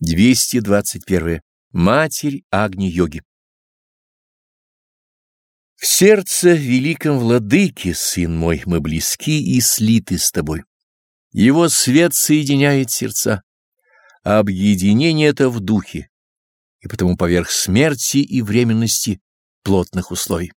221. Матерь Агни-йоги В сердце великом владыке, сын мой, мы близки и слиты с тобой. Его свет соединяет сердца, а объединение это в духе, и потому поверх смерти и временности плотных условий.